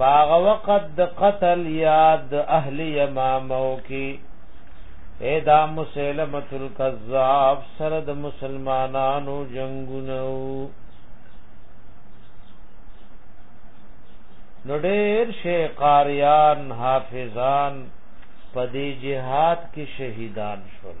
پاغه وقت د قتل یاد اهل یمامو کی اے دا مسلمت الکذاب سر د مسلمانانو جنگونو نو ډیر شی قاریان حافظان په دې جهاد کې شهیدان شول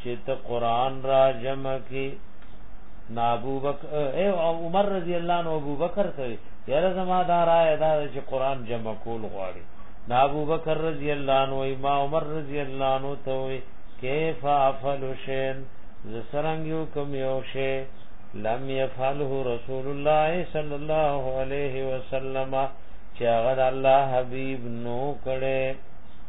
چې ته قران را جمع کی نا ابو بکر اے عمر رضی الله عنه ابو بکر ته یاره زما دا را ادا چې قران جمع کول غواړي نا ابو بکر رضی الله عنه ما عمر رضی الله عنه ته کیف افعل شین ز سرنګ یو کم یو شی لم يفعله رسول الله صلی الله علیه وسلم چې هغه الله حبیب نو کړي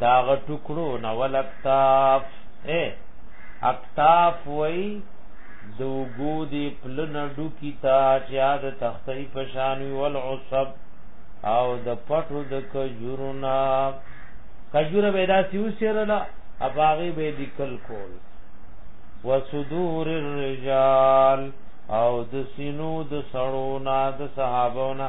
دا غ ټکړو نه ول اکتاف اے اکتاف وای د وګو دی پلن ډو کی تا چې د تختې پشان وی ول عصب او د پټو د کجورنا کجوره پیدا سیو سرلا اباغي به دکل کول وصدور الرجال او د سینو د سړو نا د صحابو نا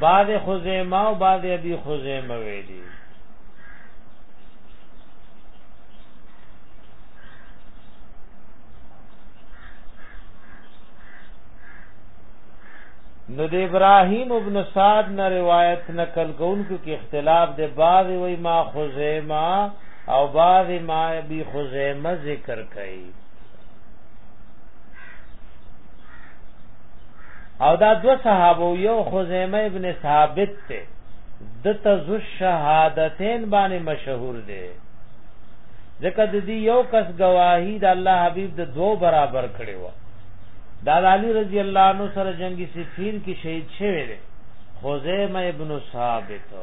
بعد خزیمه او بعد ابي خزیمه ویلي نو د ابراهیم ابن سعد نه روایت نقل کوونکو کې اختلاف د بعض وی ما خزیمه او بعض ما بی خزیمه ذکر کړي او دا دو صحابو یو خزیمه ابن ثابت ته د تزو شهادتین باندې مشهور دی ځکه د دې یو کس گواہی د الله حبیب د دوو برابر کړي و دا علی رضی الله عنه سره جنگی سفین کې شهید شوی دی خزیمه ابن ثابت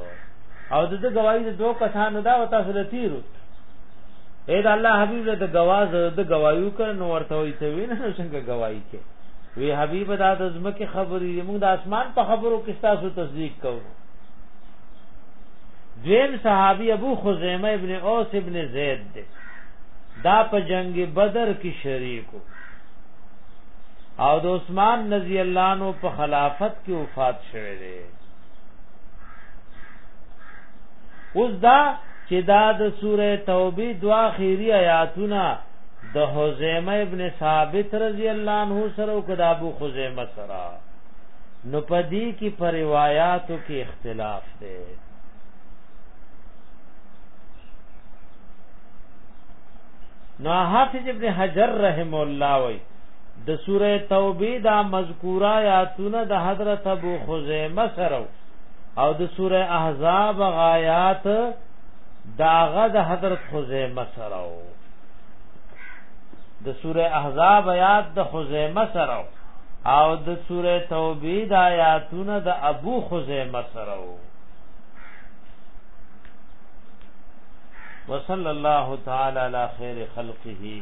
او د گواہی د دوه کسانو دا او تاسو له تیرو اې دا الله حبیب له گواز د گوايو کړ نو ورته وي ته وینې نو څنګه گواہی کې وی حبیب دا د زمکه خبرې موږ د اسمان په خبرو کې تاسو تصدیق کوو دویم صحابي ابو خزیمه ابن اوس ابن زید دی دا په جنگ بدر کې شریکو او د عثمان رضی الله عنه په خلافت کې وفات شوه دی اوس دا چې دا د سوره توبه دوا خيري آیاتونه د حزیمه ابن ثابت رضی الله عنه سره او کدا ابو خزیمه سره نو پدی کی پر روایاتو کې اختلاف دی نو حافظ ابن حجر رحم الله وی د سوره توبه دا مذکورا آیاتونه د حضرت ابو خزیمه سره او د سوره احزاب غایات داغه د حضرت خزیمه سره د سوره احزاب آیات د خزیمه سره او د سوره توبه د آیاتونه د ابو خزیمه سره وصلی الله تعالی علی خیر خلقه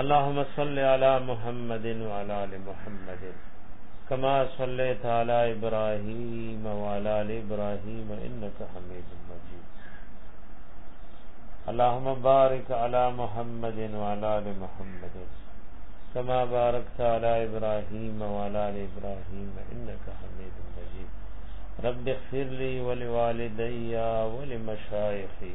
اللهم صل على محمد وعلى ال محمد كما صليت على ابراهيم وعلى ال ابراهيم انك حميد مجيد اللهم بارك على محمد وعلى ال محمد كما باركت على ابراهيم وعلى ال ابراهيم انك حميد مجيد رب اغفر لي ولوالدي ولمشايخي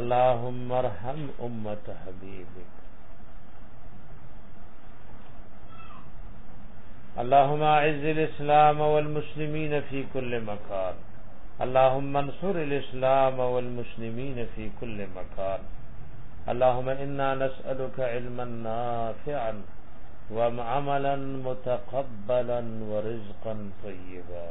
اللهم ارحم امه حبيبك اللهم اعز الاسلام والمسلمين في كل مكان اللهم انصر الاسلام والمسلمين في كل مكان اللهم انا نسالك علما نافعا وعملا متقبلا ورزقا طيبا